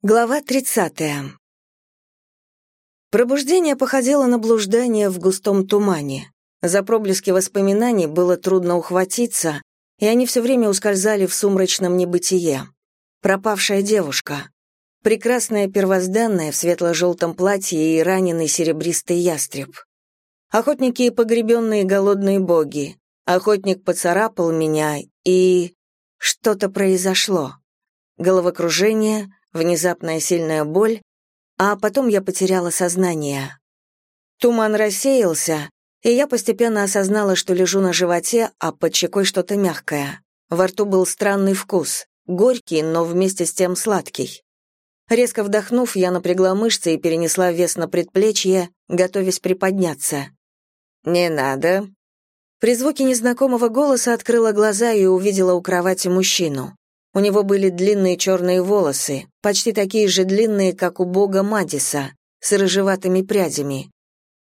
Глава 30. Пробуждение походило на блуждание в густом тумане. За проблески воспоминаний было трудно ухватиться, и они все время ускользали в сумрачном небытие. Пропавшая девушка. Прекрасная первозданная в светло-желтом платье и раненый серебристый ястреб. Охотники и погребенные голодные боги. Охотник поцарапал меня, и... Что-то произошло. Головокружение — внезапная сильная боль, а потом я потеряла сознание. Туман рассеялся, и я постепенно осознала, что лежу на животе, а под щекой что-то мягкое. Во рту был странный вкус, горький, но вместе с тем сладкий. Резко вдохнув, я напрягла мышцы и перенесла вес на предплечье, готовясь приподняться. «Не надо». При звуке незнакомого голоса открыла глаза и увидела у кровати мужчину. У него были длинные черные волосы, почти такие же длинные, как у бога Мадиса, с рыжеватыми прядями.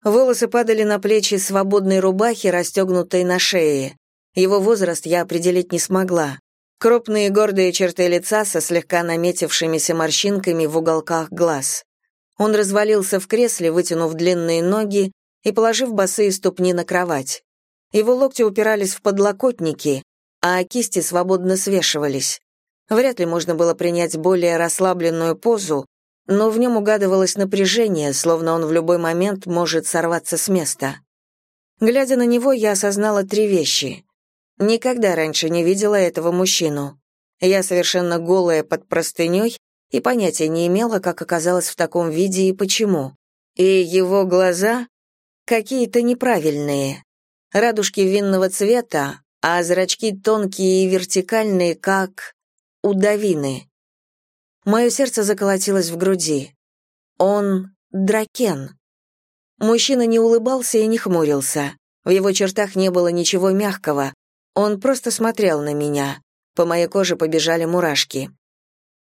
Волосы падали на плечи свободной рубахи, расстегнутой на шее. Его возраст я определить не смогла. Крупные гордые черты лица со слегка наметившимися морщинками в уголках глаз. Он развалился в кресле, вытянув длинные ноги и положив босые ступни на кровать. Его локти упирались в подлокотники, а кисти свободно свешивались. Вряд ли можно было принять более расслабленную позу, но в нем угадывалось напряжение, словно он в любой момент может сорваться с места. Глядя на него, я осознала три вещи. Никогда раньше не видела этого мужчину. Я совершенно голая под простыней и понятия не имела, как оказалась в таком виде и почему. И его глаза какие-то неправильные. Радужки винного цвета, а зрачки тонкие и вертикальные, как у Давины. Мое сердце заколотилось в груди. Он дракен. Мужчина не улыбался и не хмурился. В его чертах не было ничего мягкого. Он просто смотрел на меня. По моей коже побежали мурашки.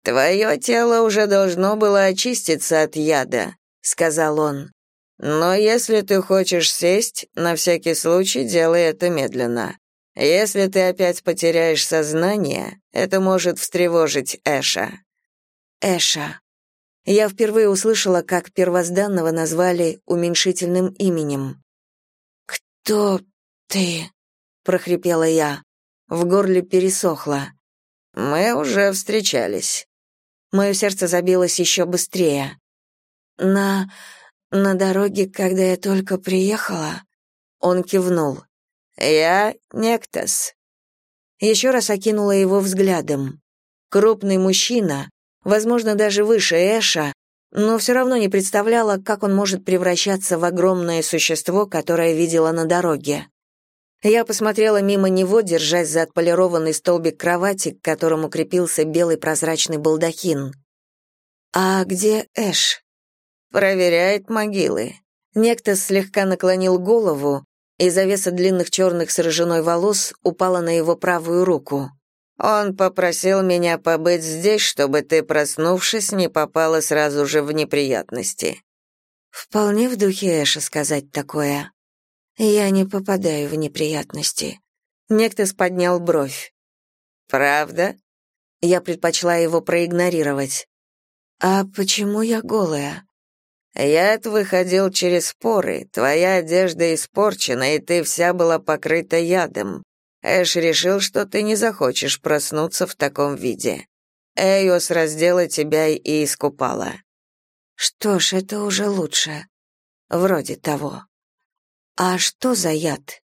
«Твое тело уже должно было очиститься от яда», — сказал он. «Но если ты хочешь сесть, на всякий случай делай это медленно. Если ты опять потеряешь сознание, это может встревожить Эша. Эша. Я впервые услышала, как первозданного назвали уменьшительным именем. Кто ты? прохрипела я. В горле пересохло. Мы уже встречались. Мое сердце забилось еще быстрее. На на дороге, когда я только приехала, он кивнул. «Я Нектас». Еще раз окинула его взглядом. Крупный мужчина, возможно, даже выше Эша, но все равно не представляла, как он может превращаться в огромное существо, которое видела на дороге. Я посмотрела мимо него, держась за отполированный столбик кровати, к которому крепился белый прозрачный балдахин. «А где Эш?» «Проверяет могилы». Некто слегка наклонил голову, и завеса длинных черных с рыжиной волос упала на его правую руку. «Он попросил меня побыть здесь, чтобы ты, проснувшись, не попала сразу же в неприятности». «Вполне в духе Эша сказать такое. Я не попадаю в неприятности». Нектос поднял бровь. «Правда?» Я предпочла его проигнорировать. «А почему я голая?» Яд выходил через поры, твоя одежда испорчена, и ты вся была покрыта ядом. Эш решил, что ты не захочешь проснуться в таком виде. Эйос раздела тебя и искупала. Что ж, это уже лучше. Вроде того. А что за яд?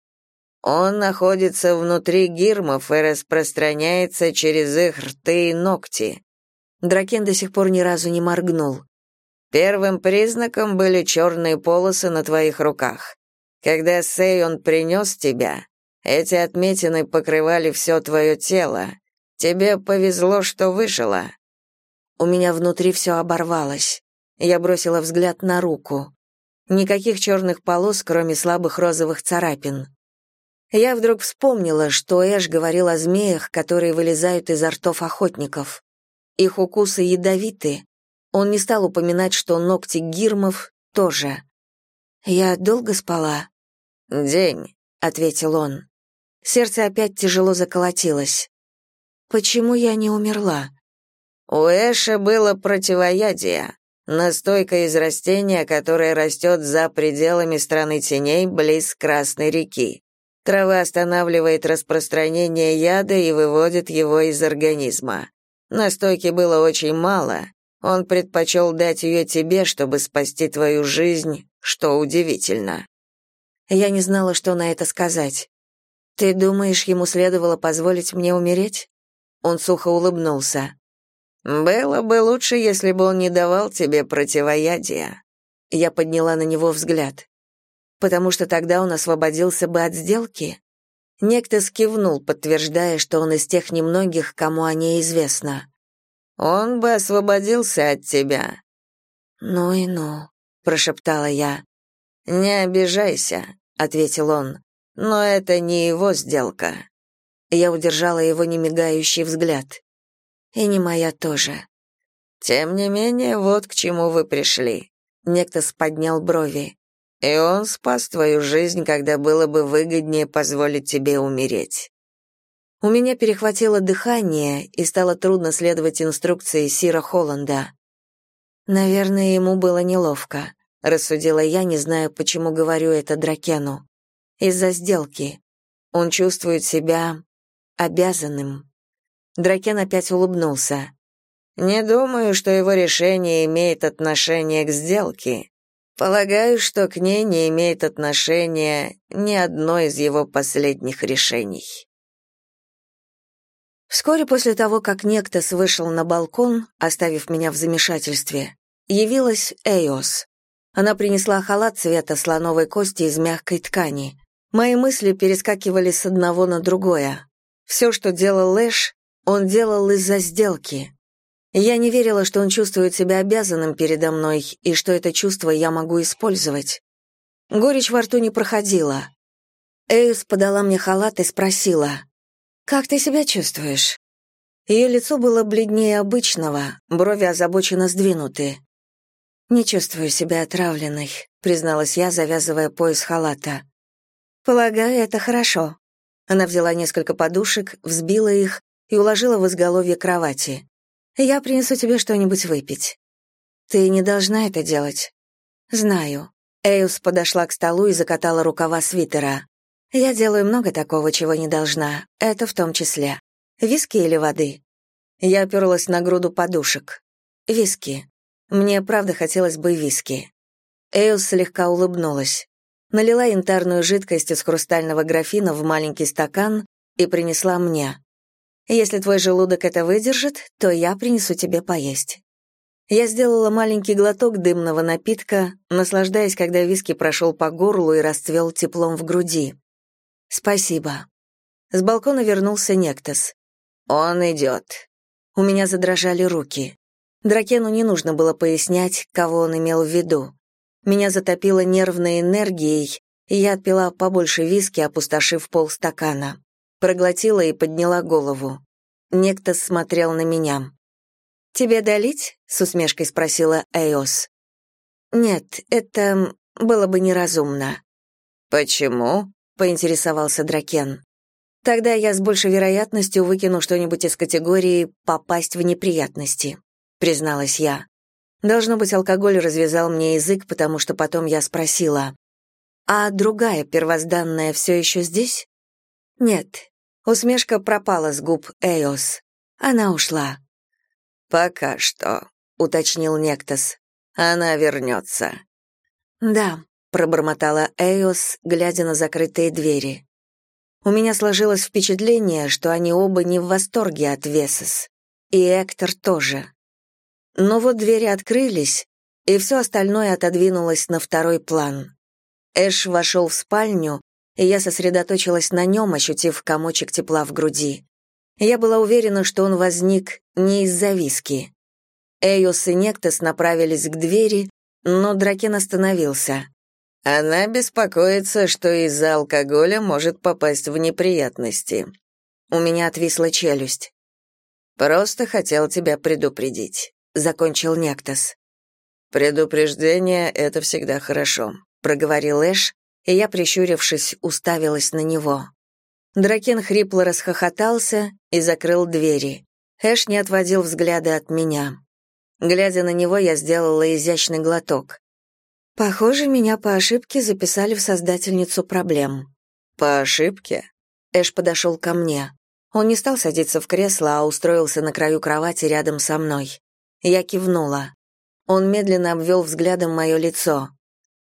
Он находится внутри гирмов и распространяется через их рты и ногти. Дракен до сих пор ни разу не моргнул. Первым признаком были черные полосы на твоих руках. Когда Сейон принес тебя, эти отметины покрывали все твое тело. Тебе повезло, что выжила. У меня внутри все оборвалось. Я бросила взгляд на руку. Никаких черных полос, кроме слабых розовых царапин. Я вдруг вспомнила, что Эш говорил о змеях, которые вылезают изо ртов охотников. Их укусы ядовиты, он не стал упоминать, что ногти гирмов тоже. «Я долго спала?» «День», — ответил он. Сердце опять тяжело заколотилось. «Почему я не умерла?» У Эша было противоядие, настойка из растения, которое растет за пределами страны теней близ Красной реки. Трава останавливает распространение яда и выводит его из организма. Настойки было очень мало. Он предпочел дать ее тебе, чтобы спасти твою жизнь, что удивительно. Я не знала, что на это сказать. Ты думаешь, ему следовало позволить мне умереть? Он сухо улыбнулся. Было бы лучше, если бы он не давал тебе противоядия. Я подняла на него взгляд потому что тогда он освободился бы от сделки? Некто скивнул, подтверждая, что он из тех немногих, кому о ней известно. «Он бы освободился от тебя». «Ну и ну», — прошептала я. «Не обижайся», — ответил он, — «но это не его сделка». Я удержала его немигающий взгляд. «И не моя тоже». «Тем не менее, вот к чему вы пришли». Некто споднял брови. И он спас твою жизнь, когда было бы выгоднее позволить тебе умереть. У меня перехватило дыхание, и стало трудно следовать инструкции Сира Холланда. Наверное, ему было неловко, рассудила я, не зная, почему говорю это Дракену. Из-за сделки. Он чувствует себя обязанным. Дракен опять улыбнулся. Не думаю, что его решение имеет отношение к сделке. Полагаю, что к ней не имеет отношения ни одно из его последних решений. Вскоре после того, как Нектос вышел на балкон, оставив меня в замешательстве, явилась Эйос. Она принесла халат цвета слоновой кости из мягкой ткани. Мои мысли перескакивали с одного на другое. Все, что делал Лэш, он делал из-за сделки. Я не верила, что он чувствует себя обязанным передо мной и что это чувство я могу использовать. Горечь во рту не проходила. Эйс подала мне халат и спросила, «Как ты себя чувствуешь?» Ее лицо было бледнее обычного, брови озабоченно сдвинуты. «Не чувствую себя отравленной», — призналась я, завязывая пояс халата. «Полагаю, это хорошо». Она взяла несколько подушек, взбила их и уложила в изголовье кровати. Я принесу тебе что-нибудь выпить. Ты не должна это делать. Знаю. Эйус подошла к столу и закатала рукава свитера. Я делаю много такого, чего не должна. Это в том числе. Виски или воды? Я оперлась на груду подушек. Виски. Мне правда хотелось бы виски. Эйус слегка улыбнулась. Налила янтарную жидкость из хрустального графина в маленький стакан и принесла мне. Если твой желудок это выдержит, то я принесу тебе поесть». Я сделала маленький глоток дымного напитка, наслаждаясь, когда виски прошел по горлу и расцвел теплом в груди. «Спасибо». С балкона вернулся Нектос. «Он идет». У меня задрожали руки. Дракену не нужно было пояснять, кого он имел в виду. Меня затопило нервной энергией, и я отпила побольше виски, опустошив полстакана проглотила и подняла голову. Некто смотрел на меня. «Тебе долить?» — с усмешкой спросила Эйос. «Нет, это было бы неразумно». «Почему?» — поинтересовался Дракен. «Тогда я с большей вероятностью выкину что-нибудь из категории «попасть в неприятности», — призналась я. Должно быть, алкоголь развязал мне язык, потому что потом я спросила, «А другая первозданная все еще здесь?» «Нет, Усмешка пропала с губ Эйос. Она ушла. «Пока что», — уточнил Нектос. «Она вернется». «Да», — пробормотала Эйос, глядя на закрытые двери. У меня сложилось впечатление, что они оба не в восторге от Весос. И Эктор тоже. Но вот двери открылись, и все остальное отодвинулось на второй план. Эш вошел в спальню, и я сосредоточилась на нем, ощутив комочек тепла в груди. Я была уверена, что он возник не из-за виски. Эйос и Нектос направились к двери, но Дракен остановился. «Она беспокоится, что из-за алкоголя может попасть в неприятности». У меня отвисла челюсть. «Просто хотел тебя предупредить», — закончил Нектос. «Предупреждение — это всегда хорошо», — проговорил Эш, и я, прищурившись, уставилась на него. Дракен хрипло расхохотался и закрыл двери. Эш не отводил взгляда от меня. Глядя на него, я сделала изящный глоток. Похоже, меня по ошибке записали в создательницу проблем. По ошибке? Эш подошел ко мне. Он не стал садиться в кресло, а устроился на краю кровати рядом со мной. Я кивнула. Он медленно обвел взглядом мое лицо.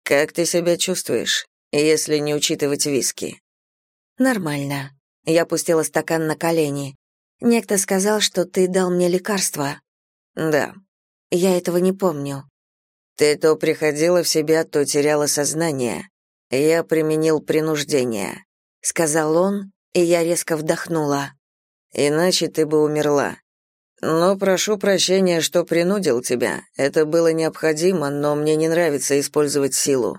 «Как ты себя чувствуешь, если не учитывать виски?» «Нормально». Я пустила стакан на колени. «Некто сказал, что ты дал мне лекарство». «Да». «Я этого не помню». «Ты то приходила в себя, то теряла сознание. Я применил принуждение», — сказал он, и я резко вдохнула. «Иначе ты бы умерла. Но прошу прощения, что принудил тебя. Это было необходимо, но мне не нравится использовать силу».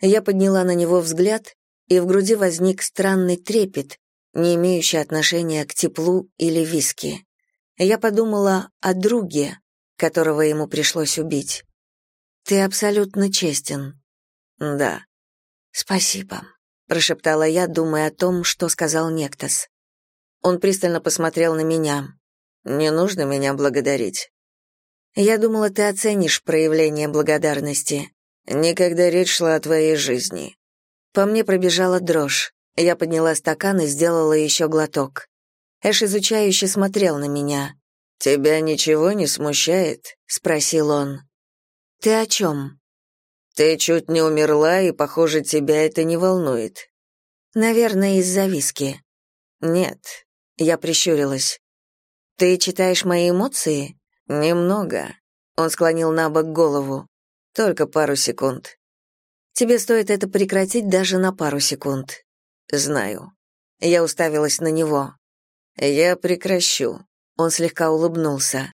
Я подняла на него взгляд, и в груди возник странный трепет, не имеющий отношения к теплу или виски. Я подумала о друге, которого ему пришлось убить. Ты абсолютно честен. Да. Спасибо, прошептала я, думая о том, что сказал Нектос. Он пристально посмотрел на меня. Не нужно меня благодарить. Я думала, ты оценишь проявление благодарности. Никогда речь шла о твоей жизни. По мне пробежала дрожь. Я подняла стакан и сделала еще глоток. Эш изучающе смотрел на меня. «Тебя ничего не смущает?» — спросил он. «Ты о чем?» «Ты чуть не умерла, и, похоже, тебя это не волнует». «Наверное, из-за виски». «Нет», — я прищурилась. «Ты читаешь мои эмоции?» «Немного». Он склонил на бок голову. Только пару секунд. Тебе стоит это прекратить даже на пару секунд. Знаю. Я уставилась на него. Я прекращу. Он слегка улыбнулся.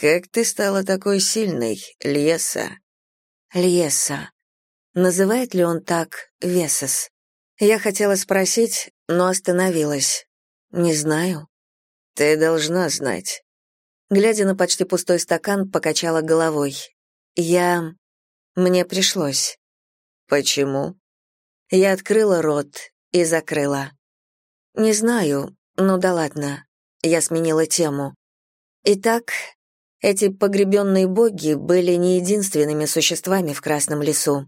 Как ты стала такой сильной, Льеса? Льеса. Называет ли он так Весос? Я хотела спросить, но остановилась. Не знаю. Ты должна знать. Глядя на почти пустой стакан, покачала головой. Я мне пришлось. Почему? Я открыла рот и закрыла. Не знаю, ну да ладно. Я сменила тему. Итак, эти погребенные боги были не единственными существами в Красном лесу.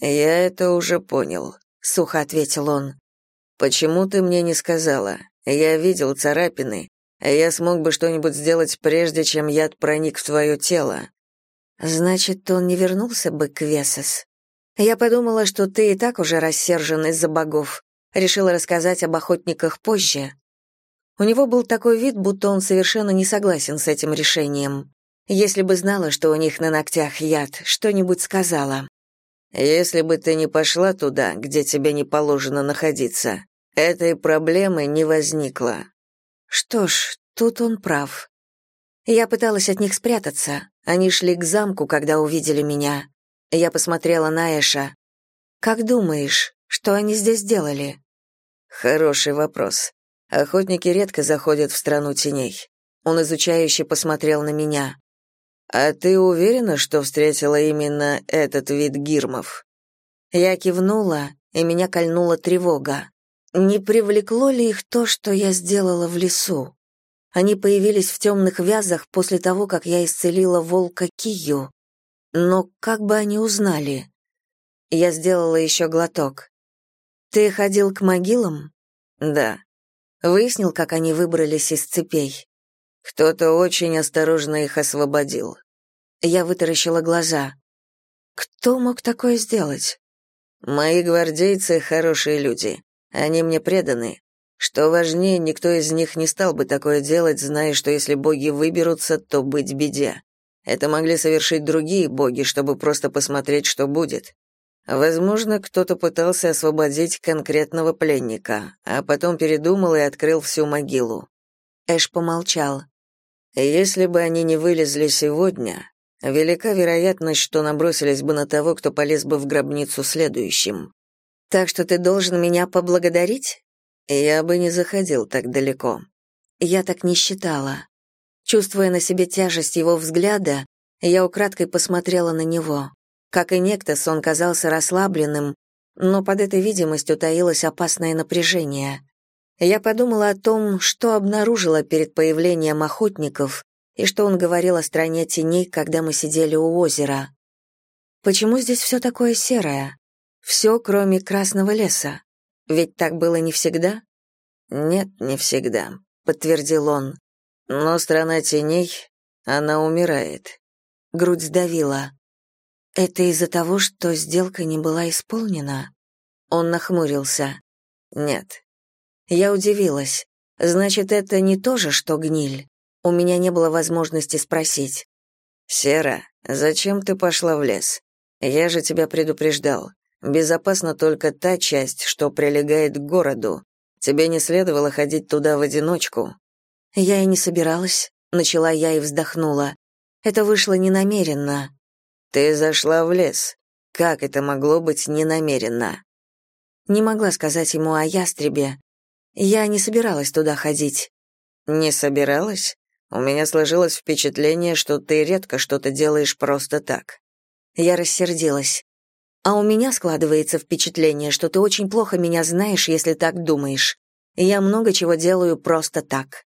Я это уже понял, сухо ответил он. Почему ты мне не сказала? Я видел царапины. Я смог бы что-нибудь сделать прежде, чем яд проник в твое тело. Значит, он не вернулся бы к Весос. Я подумала, что ты и так уже рассержен из-за богов. Решила рассказать об охотниках позже. У него был такой вид, будто он совершенно не согласен с этим решением. Если бы знала, что у них на ногтях яд, что-нибудь сказала. Если бы ты не пошла туда, где тебе не положено находиться, этой проблемы не возникло. Что ж, тут он прав. Я пыталась от них спрятаться. Они шли к замку, когда увидели меня. Я посмотрела на Эша. «Как думаешь, что они здесь делали?» «Хороший вопрос. Охотники редко заходят в страну теней». Он изучающе посмотрел на меня. «А ты уверена, что встретила именно этот вид гирмов?» Я кивнула, и меня кольнула тревога. Не привлекло ли их то, что я сделала в лесу? Они появились в темных вязах после того, как я исцелила волка Кию. Но как бы они узнали? Я сделала еще глоток. Ты ходил к могилам? Да. Выяснил, как они выбрались из цепей. Кто-то очень осторожно их освободил. Я вытаращила глаза. Кто мог такое сделать? Мои гвардейцы хорошие люди. Они мне преданы. Что важнее, никто из них не стал бы такое делать, зная, что если боги выберутся, то быть беде. Это могли совершить другие боги, чтобы просто посмотреть, что будет. Возможно, кто-то пытался освободить конкретного пленника, а потом передумал и открыл всю могилу. Эш помолчал. Если бы они не вылезли сегодня, велика вероятность, что набросились бы на того, кто полез бы в гробницу следующим. Так что ты должен меня поблагодарить? Я бы не заходил так далеко. Я так не считала. Чувствуя на себе тяжесть его взгляда, я украдкой посмотрела на него. Как и Нектос, он казался расслабленным, но под этой видимостью таилось опасное напряжение. Я подумала о том, что обнаружила перед появлением охотников и что он говорил о стране теней, когда мы сидели у озера. Почему здесь все такое серое? Все, кроме красного леса. Ведь так было не всегда? Нет, не всегда, подтвердил он. Но страна теней, она умирает. Грудь сдавила. Это из-за того, что сделка не была исполнена? Он нахмурился. Нет. Я удивилась. Значит, это не то же, что гниль. У меня не было возможности спросить. «Сера, зачем ты пошла в лес? Я же тебя предупреждал. Безопасна только та часть, что прилегает к городу. Тебе не следовало ходить туда в одиночку». «Я и не собиралась», — начала я и вздохнула. «Это вышло ненамеренно». «Ты зашла в лес. Как это могло быть ненамеренно?» Не могла сказать ему о ястребе. Я не собиралась туда ходить. Не собиралась? У меня сложилось впечатление, что ты редко что-то делаешь просто так. Я рассердилась. А у меня складывается впечатление, что ты очень плохо меня знаешь, если так думаешь. Я много чего делаю просто так.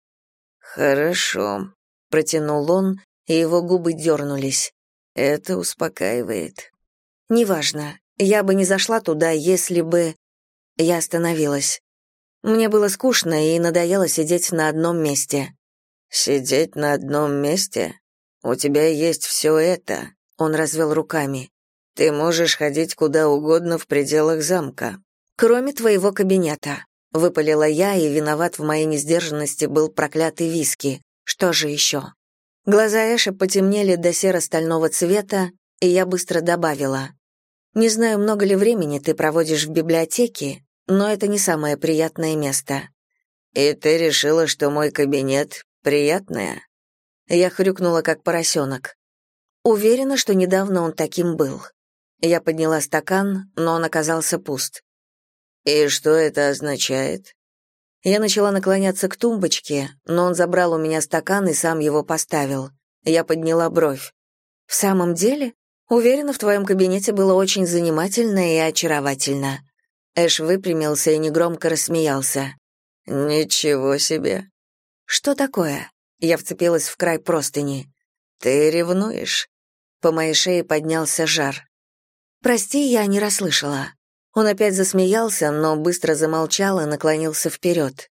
Хорошо, протянул он, и его губы дернулись. Это успокаивает. Неважно. Я бы не зашла туда, если бы я остановилась. Мне было скучно и надоело сидеть на одном месте. «Сидеть на одном месте? У тебя есть все это», — он развел руками. «Ты можешь ходить куда угодно в пределах замка». «Кроме твоего кабинета», — выпалила я, и виноват в моей несдержанности был проклятый виски. Что же еще? Глаза Эша потемнели до серо-стального цвета, и я быстро добавила. «Не знаю, много ли времени ты проводишь в библиотеке, но это не самое приятное место. И ты решила, что мой кабинет приятное? Я хрюкнула как поросенок. Уверена, что недавно он таким был. Я подняла стакан, но он оказался пуст. И что это означает? Я начала наклоняться к тумбочке, но он забрал у меня стакан и сам его поставил. Я подняла бровь. В самом деле, уверена, в твоем кабинете было очень занимательно и очаровательно. Эш выпрямился и негромко рассмеялся. «Ничего себе!» «Что такое?» Я вцепилась в край простыни. «Ты ревнуешь?» По моей шее поднялся жар. «Прости, я не расслышала». Он опять засмеялся, но быстро замолчал и наклонился вперед.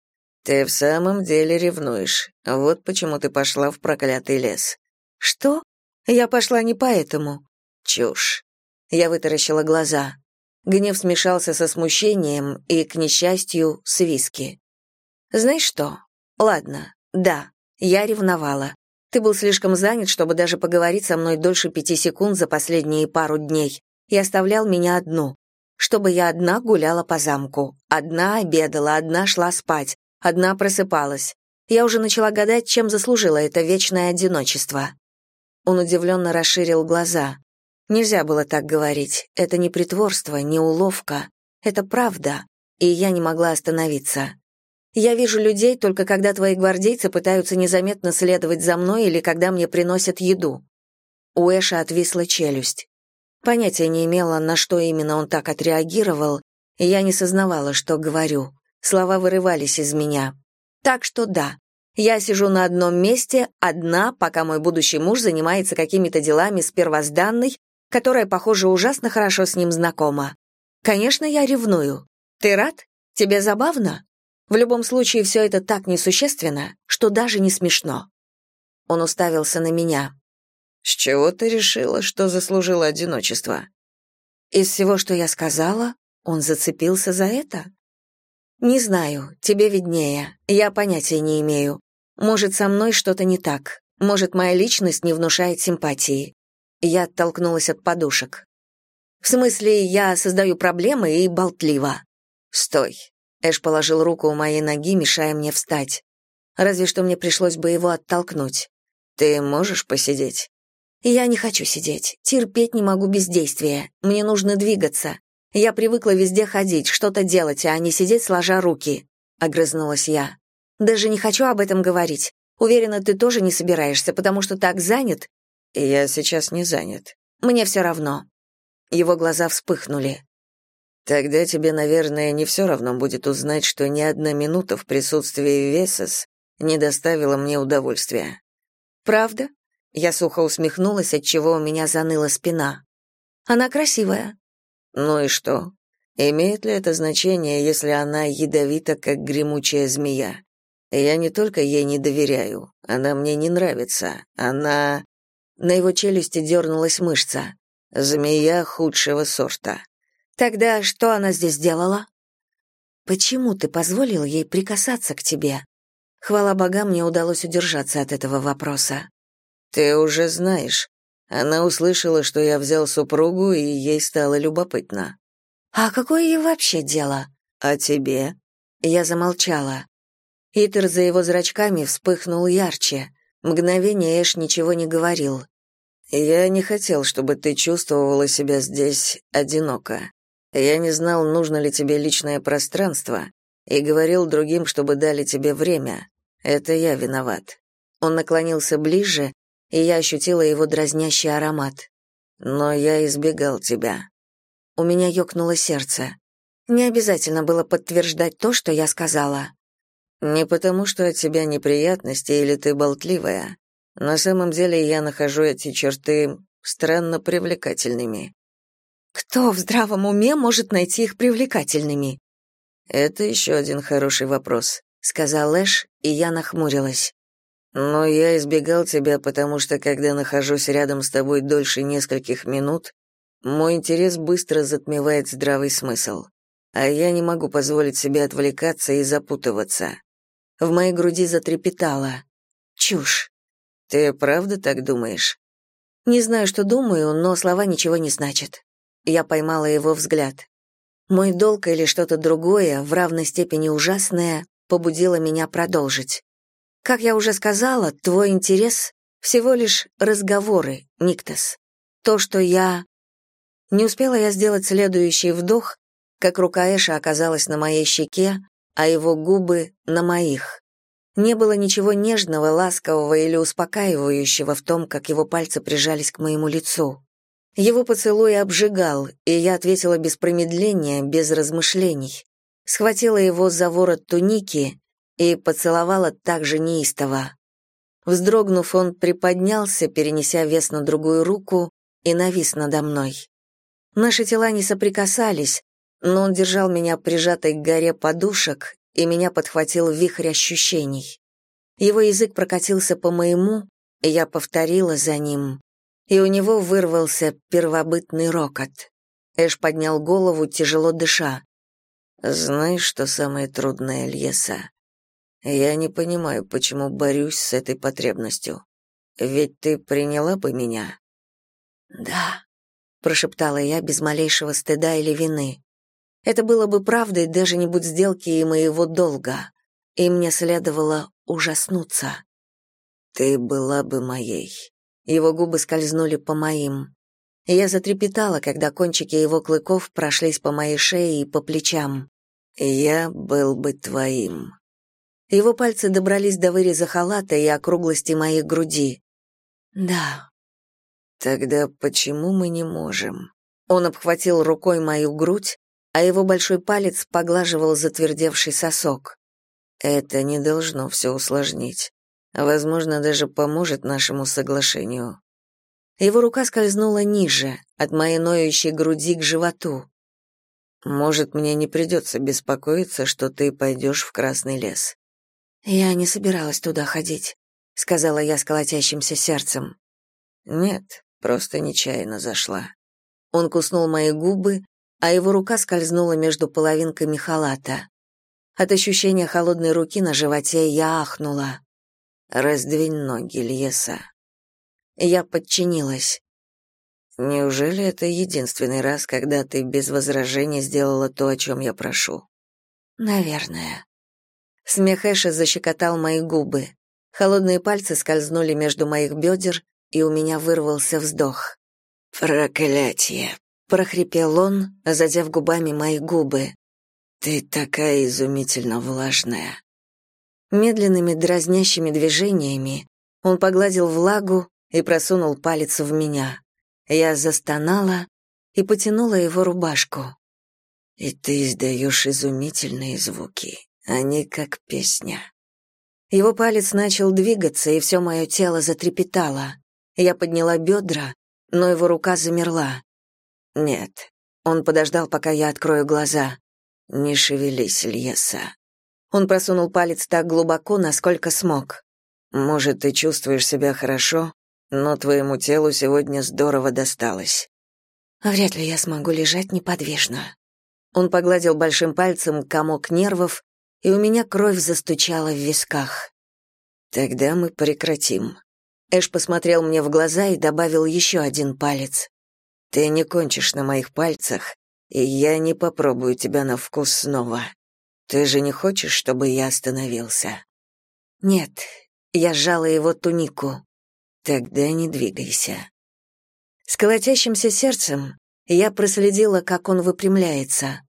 «Ты в самом деле ревнуешь. Вот почему ты пошла в проклятый лес». «Что? Я пошла не поэтому». «Чушь». Я вытаращила глаза. Гнев смешался со смущением и, к несчастью, с виски. «Знаешь что? Ладно, да, я ревновала. Ты был слишком занят, чтобы даже поговорить со мной дольше пяти секунд за последние пару дней, и оставлял меня одну. Чтобы я одна гуляла по замку, одна обедала, одна шла спать, одна просыпалась. Я уже начала гадать, чем заслужила это вечное одиночество». Он удивленно расширил глаза. Нельзя было так говорить. Это не притворство, не уловка. Это правда. И я не могла остановиться. Я вижу людей только когда твои гвардейцы пытаются незаметно следовать за мной или когда мне приносят еду. У Эша отвисла челюсть. Понятия не имела, на что именно он так отреагировал, и я не сознавала, что говорю. Слова вырывались из меня. Так что да, я сижу на одном месте, одна, пока мой будущий муж занимается какими-то делами с первозданной, которая, похоже, ужасно хорошо с ним знакома. Конечно, я ревную. Ты рад? Тебе забавно? В любом случае, все это так несущественно, что даже не смешно. Он уставился на меня. «С чего ты решила, что заслужила одиночество?» «Из всего, что я сказала, он зацепился за это?» «Не знаю, тебе виднее, я понятия не имею. Может, со мной что-то не так, может, моя личность не внушает симпатии. Я оттолкнулась от подушек. В смысле, я создаю проблемы и болтлива. Стой. Эш положил руку у моей ноги, мешая мне встать. Разве что мне пришлось бы его оттолкнуть. Ты можешь посидеть? Я не хочу сидеть. Терпеть не могу бездействия. Мне нужно двигаться. Я привыкла везде ходить, что-то делать, а не сидеть сложа руки, огрызнулась я. Даже не хочу об этом говорить. Уверена, ты тоже не собираешься, потому что так занят, «Я сейчас не занят». «Мне все равно». Его глаза вспыхнули. Тогда тебе, наверное, не все равно будет узнать, что ни одна минута в присутствии Весос не доставила мне удовольствия. Правда? Я сухо усмехнулась, от чего у меня заныла спина. Она красивая. Ну и что? Имеет ли это значение, если она ядовита, как гремучая змея? Я не только ей не доверяю, она мне не нравится. Она На его челюсти дернулась мышца. Змея худшего сорта. Тогда что она здесь делала? Почему ты позволил ей прикасаться к тебе? Хвала богам, мне удалось удержаться от этого вопроса. Ты уже знаешь. Она услышала, что я взял супругу, и ей стало любопытно. А какое ей вообще дело? А тебе? Я замолчала. Итер за его зрачками вспыхнул ярче. Мгновение Эш ничего не говорил. Я не хотел, чтобы ты чувствовала себя здесь одиноко. Я не знал, нужно ли тебе личное пространство, и говорил другим, чтобы дали тебе время. Это я виноват. Он наклонился ближе, и я ощутила его дразнящий аромат. Но я избегал тебя. У меня ёкнуло сердце. Не обязательно было подтверждать то, что я сказала. Не потому, что от тебя неприятности или ты болтливая. На самом деле я нахожу эти черты странно привлекательными. Кто в здравом уме может найти их привлекательными? Это еще один хороший вопрос, сказал Эш, и я нахмурилась. Но я избегал тебя, потому что когда нахожусь рядом с тобой дольше нескольких минут, мой интерес быстро затмевает здравый смысл. А я не могу позволить себе отвлекаться и запутываться. В моей груди затрепетало. Чушь. Ты правда так думаешь? Не знаю, что думаю, но слова ничего не значат. Я поймала его взгляд. Мой долг или что-то другое, в равной степени ужасное, побудило меня продолжить. Как я уже сказала, твой интерес — всего лишь разговоры, Никтас. То, что я... Не успела я сделать следующий вдох, как рука Эша оказалась на моей щеке, а его губы — на моих. Не было ничего нежного, ласкового или успокаивающего в том, как его пальцы прижались к моему лицу. Его поцелуй обжигал, и я ответила без промедления, без размышлений. Схватила его за ворот туники и поцеловала так же неистово. Вздрогнув, он приподнялся, перенеся вес на другую руку, и навис надо мной. Наши тела не соприкасались, но он держал меня прижатой к горе подушек, и меня подхватил вихрь ощущений. Его язык прокатился по моему, и я повторила за ним, и у него вырвался первобытный рокот. Эш поднял голову, тяжело дыша. «Знаешь, что самое трудное, Льеса? Я не понимаю, почему борюсь с этой потребностью. Ведь ты приняла бы меня?» «Да», — прошептала я без малейшего стыда или вины. Это было бы правдой, даже не будь сделки и моего долга. И мне следовало ужаснуться. «Ты была бы моей», его губы скользнули по моим. Я затрепетала, когда кончики его клыков прошлись по моей шее и по плечам. «Я был бы твоим». Его пальцы добрались до выреза халата и округлости моей груди. «Да». «Тогда почему мы не можем?» Он обхватил рукой мою грудь, а его большой палец поглаживал затвердевший сосок. «Это не должно все усложнить. Возможно, даже поможет нашему соглашению. Его рука скользнула ниже, от моей ноющей груди к животу. Может, мне не придется беспокоиться, что ты пойдешь в Красный лес. Я не собиралась туда ходить, сказала я с колотящимся сердцем. Нет, просто нечаянно зашла. Он куснул мои губы, а его рука скользнула между половинками халата. От ощущения холодной руки на животе я ахнула. Раздвинь ноги, Льеса. Я подчинилась. Неужели это единственный раз, когда ты без возражений сделала то, о чем я прошу? Наверное. Смех Эша защекотал мои губы. Холодные пальцы скользнули между моих бедер, и у меня вырвался вздох. «Проклятие!» — прохрипел он, задев губами мои губы. «Ты такая изумительно влажная!» Медленными дразнящими движениями он погладил влагу и просунул палец в меня. Я застонала и потянула его рубашку. И ты издаешь изумительные звуки, они как песня. Его палец начал двигаться, и все мое тело затрепетало. Я подняла бедра, но его рука замерла. Нет. Он подождал, пока я открою глаза. Не шевелись, Льеса. Он просунул палец так глубоко, насколько смог. Может, ты чувствуешь себя хорошо, но твоему телу сегодня здорово досталось. А вряд ли я смогу лежать неподвижно. Он погладил большим пальцем комок нервов, и у меня кровь застучала в висках. Тогда мы прекратим. Эш посмотрел мне в глаза и добавил еще один палец. Ты не кончишь на моих пальцах, и я не попробую тебя на вкус снова. Ты же не хочешь, чтобы я остановился? Нет, я сжала его тунику. Тогда не двигайся. С колотящимся сердцем я проследила, как он выпрямляется.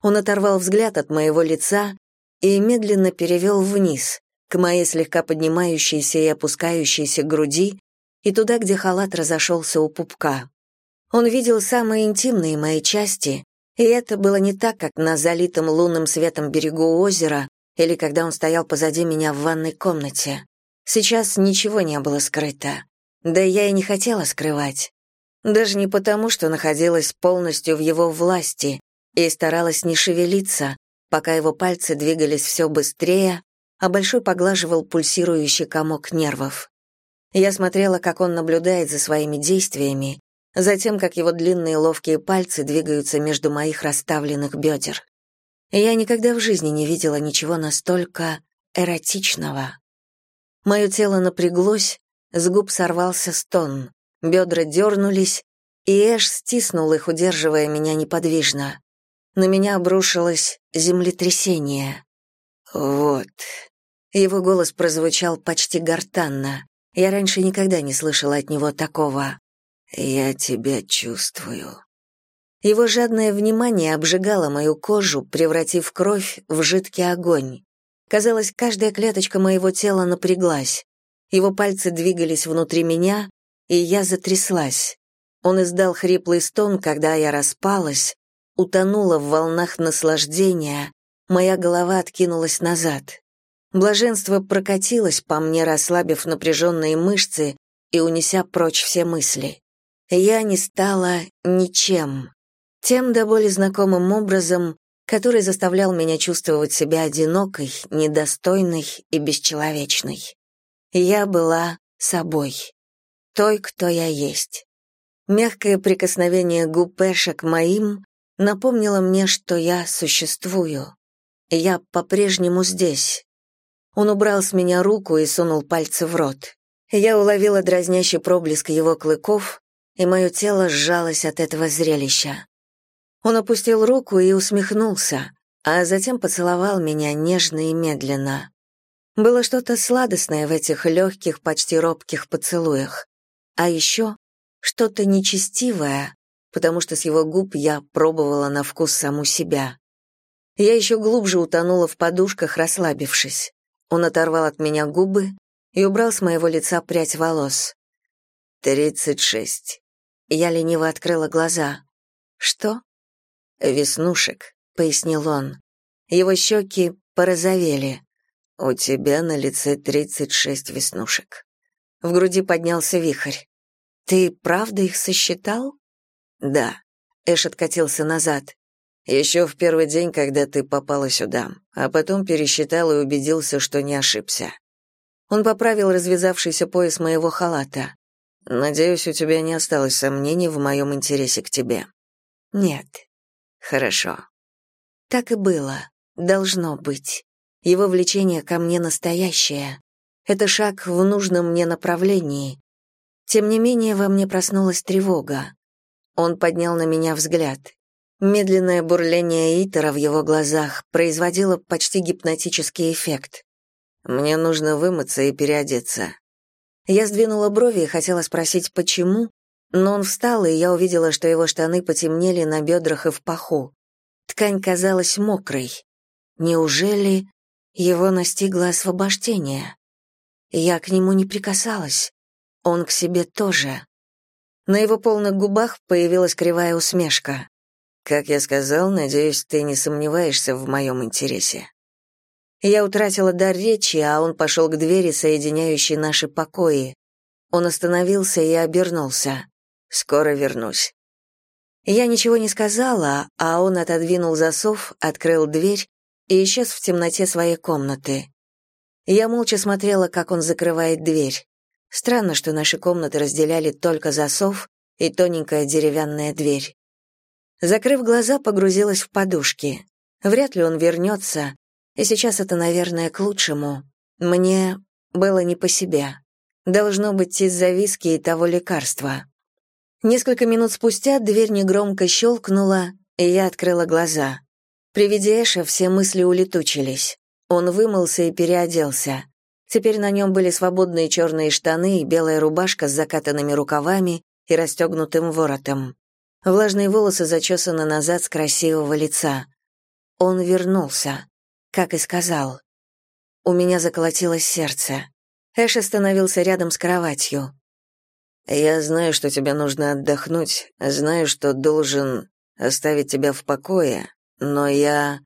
Он оторвал взгляд от моего лица и медленно перевел вниз, к моей слегка поднимающейся и опускающейся груди и туда, где халат разошелся у пупка. Он видел самые интимные мои части, и это было не так, как на залитом лунным светом берегу озера или когда он стоял позади меня в ванной комнате. Сейчас ничего не было скрыто. Да я и не хотела скрывать. Даже не потому, что находилась полностью в его власти и старалась не шевелиться, пока его пальцы двигались все быстрее, а большой поглаживал пульсирующий комок нервов. Я смотрела, как он наблюдает за своими действиями, затем, как его длинные ловкие пальцы двигаются между моих расставленных бедер. Я никогда в жизни не видела ничего настолько эротичного. Мое тело напряглось, с губ сорвался стон, бедра дернулись, и Эш стиснул их, удерживая меня неподвижно. На меня обрушилось землетрясение. «Вот». Его голос прозвучал почти гортанно. Я раньше никогда не слышала от него такого. «Я тебя чувствую». Его жадное внимание обжигало мою кожу, превратив кровь в жидкий огонь. Казалось, каждая клеточка моего тела напряглась. Его пальцы двигались внутри меня, и я затряслась. Он издал хриплый стон, когда я распалась, утонула в волнах наслаждения, моя голова откинулась назад. Блаженство прокатилось по мне, расслабив напряженные мышцы и унеся прочь все мысли. Я не стала ничем. Тем до боли знакомым образом, который заставлял меня чувствовать себя одинокой, недостойной и бесчеловечной. Я была собой, той, кто я есть. Мягкое прикосновение губ Эша к моим напомнило мне, что я существую. Я по-прежнему здесь. Он убрал с меня руку и сунул пальцы в рот. Я уловила дразнящий проблеск его клыков, и мое тело сжалось от этого зрелища. Он опустил руку и усмехнулся, а затем поцеловал меня нежно и медленно. Было что-то сладостное в этих легких, почти робких поцелуях. А еще что-то нечестивое, потому что с его губ я пробовала на вкус саму себя. Я еще глубже утонула в подушках, расслабившись. Он оторвал от меня губы и убрал с моего лица прядь волос. «Тридцать шесть». Я лениво открыла глаза. «Что?» «Веснушек», — пояснил он. Его щеки порозовели. «У тебя на лице тридцать шесть веснушек». В груди поднялся вихрь. «Ты правда их сосчитал?» «Да». Эш откатился назад. «Еще в первый день, когда ты попала сюда, а потом пересчитал и убедился, что не ошибся». Он поправил развязавшийся пояс моего халата. «Надеюсь, у тебя не осталось сомнений в моем интересе к тебе». «Нет», Хорошо. Так и было. Должно быть. Его влечение ко мне настоящее. Это шаг в нужном мне направлении. Тем не менее, во мне проснулась тревога. Он поднял на меня взгляд. Медленное бурление Итера в его глазах производило почти гипнотический эффект. «Мне нужно вымыться и переодеться». Я сдвинула брови и хотела спросить, почему, но он встал, и я увидела, что его штаны потемнели на бедрах и в паху. Ткань казалась мокрой. Неужели его настигло освобождение? Я к нему не прикасалась. Он к себе тоже. На его полных губах появилась кривая усмешка. Как я сказал, надеюсь, ты не сомневаешься в моем интересе». Я утратила дар речи, а он пошел к двери, соединяющей наши покои. Он остановился и обернулся. «Скоро вернусь». Я ничего не сказала, а он отодвинул засов, открыл дверь и исчез в темноте своей комнаты. Я молча смотрела, как он закрывает дверь. Странно, что наши комнаты разделяли только засов и тоненькая деревянная дверь. Закрыв глаза, погрузилась в подушки. Вряд ли он вернется, и сейчас это, наверное, к лучшему. Мне было не по себе. Должно быть из-за виски и того лекарства. Несколько минут спустя дверь негромко щелкнула, и я открыла глаза. При виде Эша все мысли улетучились. Он вымылся и переоделся. Теперь на нем были свободные черные штаны и белая рубашка с закатанными рукавами и расстегнутым воротом. Влажные волосы зачесаны назад с красивого лица. Он вернулся, как и сказал. У меня заколотилось сердце. Эш остановился рядом с кроватью. Я знаю, что тебе нужно отдохнуть, знаю, что должен оставить тебя в покое, но я...»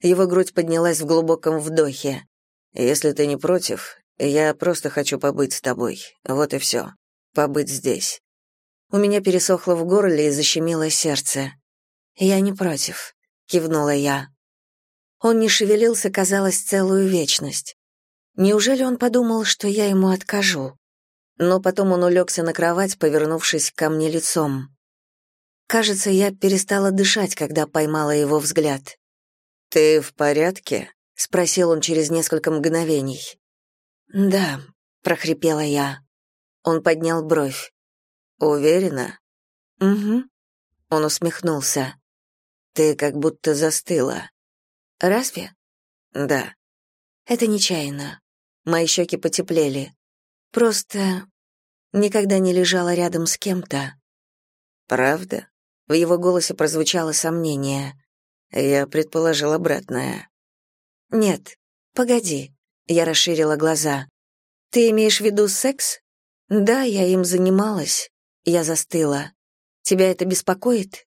Его грудь поднялась в глубоком вдохе. «Если ты не против, я просто хочу побыть с тобой. Вот и все. Побыть здесь». У меня пересохло в горле и защемило сердце. «Я не против», — кивнула я. Он не шевелился, казалось, целую вечность. Неужели он подумал, что я ему откажу? но потом он улегся на кровать, повернувшись ко мне лицом. Кажется, я перестала дышать, когда поймала его взгляд. «Ты в порядке?» — спросил он через несколько мгновений. «Да», — прохрипела я. Он поднял бровь. «Уверена?» «Угу». Он усмехнулся. «Ты как будто застыла». «Разве?» «Да». «Это нечаянно». Мои щеки потеплели. Просто никогда не лежала рядом с кем-то. Правда? В его голосе прозвучало сомнение. Я предположил обратное. Нет, погоди. Я расширила глаза. Ты имеешь в виду секс? Да, я им занималась. Я застыла. Тебя это беспокоит?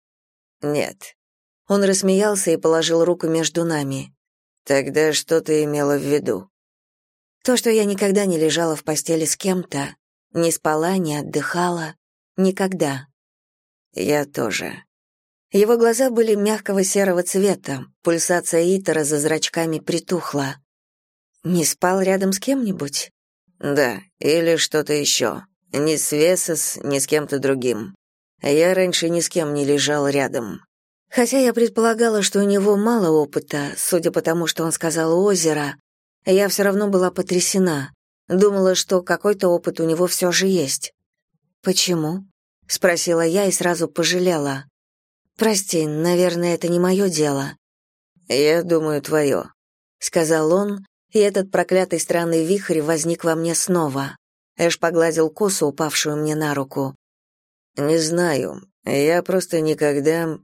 Нет. Он рассмеялся и положил руку между нами. Тогда что ты имела в виду? То, что я никогда не лежала в постели с кем-то, не спала, не отдыхала, никогда. Я тоже. Его глаза были мягкого серого цвета, пульсация Итера за зрачками притухла. Не спал рядом с кем-нибудь? Да, или что-то еще. Ни с Весос, ни с кем-то другим. Я раньше ни с кем не лежал рядом. Хотя я предполагала, что у него мало опыта, судя по тому, что он сказал озеро, я все равно была потрясена. Думала, что какой-то опыт у него все же есть. «Почему?» — спросила я и сразу пожалела. «Прости, наверное, это не мое дело». «Я думаю, твое», — сказал он, и этот проклятый странный вихрь возник во мне снова. Эш погладил косу, упавшую мне на руку. «Не знаю. Я просто никогда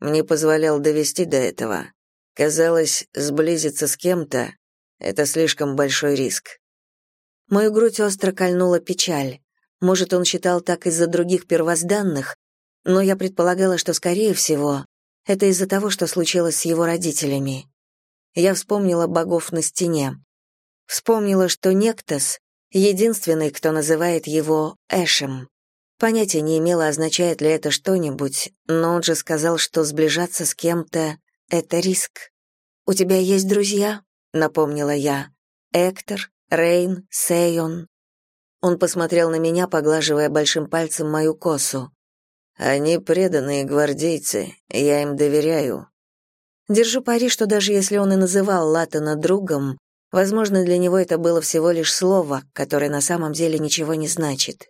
не позволял довести до этого. Казалось, сблизиться с кем-то это слишком большой риск. Мою грудь остро кольнула печаль. Может, он считал так из-за других первозданных, но я предполагала, что, скорее всего, это из-за того, что случилось с его родителями. Я вспомнила богов на стене. Вспомнила, что Нектос — единственный, кто называет его Эшем. Понятия не имела, означает ли это что-нибудь, но он же сказал, что сближаться с кем-то — это риск. «У тебя есть друзья?» напомнила я. Эктор, Рейн, Сейон. Он посмотрел на меня, поглаживая большим пальцем мою косу. Они преданные гвардейцы, я им доверяю. Держу пари, что даже если он и называл Латана другом, возможно, для него это было всего лишь слово, которое на самом деле ничего не значит.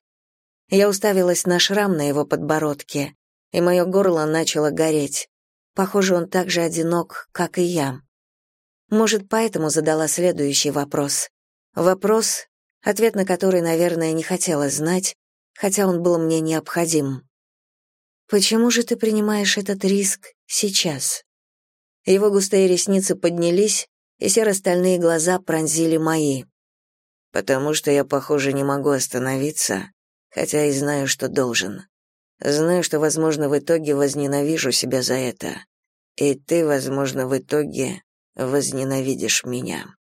Я уставилась на шрам на его подбородке, и мое горло начало гореть. Похоже, он так же одинок, как и я. Может, поэтому задала следующий вопрос. Вопрос, ответ на который, наверное, не хотела знать, хотя он был мне необходим. «Почему же ты принимаешь этот риск сейчас?» Его густые ресницы поднялись, и серо-стальные глаза пронзили мои. «Потому что я, похоже, не могу остановиться, хотя и знаю, что должен. Знаю, что, возможно, в итоге возненавижу себя за это. И ты, возможно, в итоге возненавидишь меня.